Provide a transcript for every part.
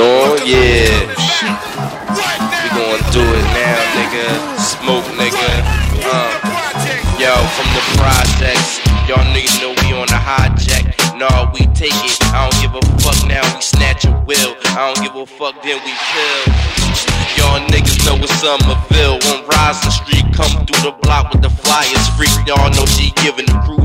on, yeah. We gonna do it now, nigga. Smoke, nigga. Uh, yo, from the projects, y'all niggas know we on the hijack. Nah, we take it. I don't give a fuck now. We snatch a will. I don't give a fuck. Then we kill. Y'all niggas know it's Somerville. On Rising Street, come through the block with the flyers. Freak, y'all know she giving the crew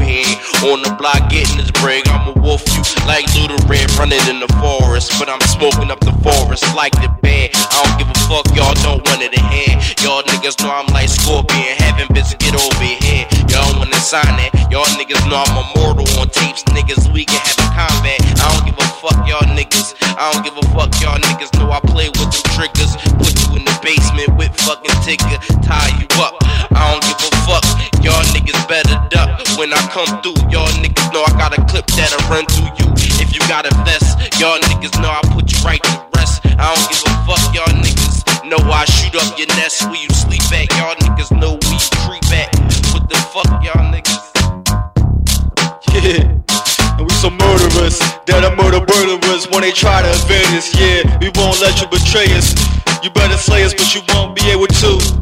On the block, getting this break. I'ma wolf you like Little Red running in the forest. But I'm smoking up the forest like the band. I don't give a fuck, y'all don't want it in hand. Y'all niggas know I'm like Scorpion. Having bitch get over here. Y'all wanna sign that. Y'all niggas know I'm immortal on tapes. Niggas, we can have a combat. I don't give a fuck, y'all niggas. I don't give a fuck, y'all niggas know I play with the triggers. Put you in the basement with fucking ticker. Tie you up. I don't give a fuck. Y'all niggas better duck when I come through. Y'all niggas know I got a clip that'll run to you. If you got a vest, y'all niggas know I put you right to rest. I don't give a fuck, y'all niggas know I shoot up your nest where you sleep at. Y'all niggas know we creep at. What the fuck, y'all niggas? Yeah. And we some murderers, that are murder murderers when they try to invade us. Yeah, we won't let you betray us. You better slay us, but you won't be able to.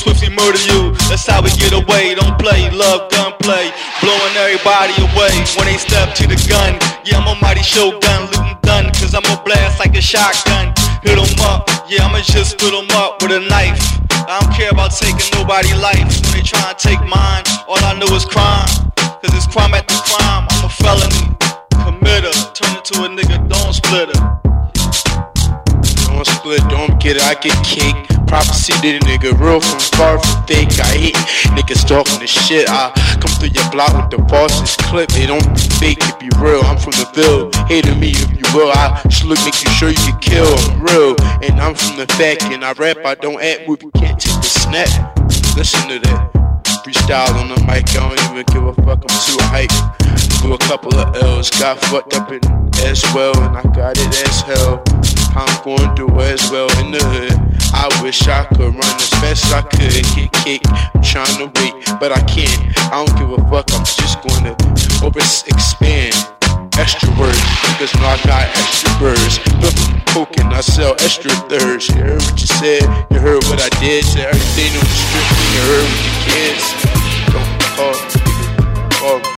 Swiftly murder you. That's how we get away. Don't play, love, gunplay. Blowing everybody away when they step to the gun. Yeah, I'm a mighty showgun, looting done. Cause I'm a blast like a shotgun. Hit 'em up, yeah, I'ma just split 'em up with a knife. I don't care about taking nobody life. When they try and take mine, all I know is crime. Cause it's crime at the crime. I'm a felony committer. Turn into a nigga, don't splitter. Don't split, don't it, I get cake. Prophecy to the nigga, real from far from fake. I hate niggas talking the shit. I come through your block with the bosses clip. They don't be fake, it be real. I'm from the Ville, hating me if you will. I look, make you sure you can kill. I'm real, and I'm from the fact. And I rap, I don't act, we can't take the snap. Listen to that. Freestyle on the mic, I don't even give a fuck, I'm too hype. Do a couple of L's, got fucked up in as well, and I got it as hell. I'm going through as well in the hood. I wish I could run as fast as I could, get cake. I'm trying to wait, but I can't. I don't give a fuck, I'm just to over expand. Extra words, because I got extra birds. Coke and I sell extra thirds. You heard what you said, you heard what I did. Everything on the strip,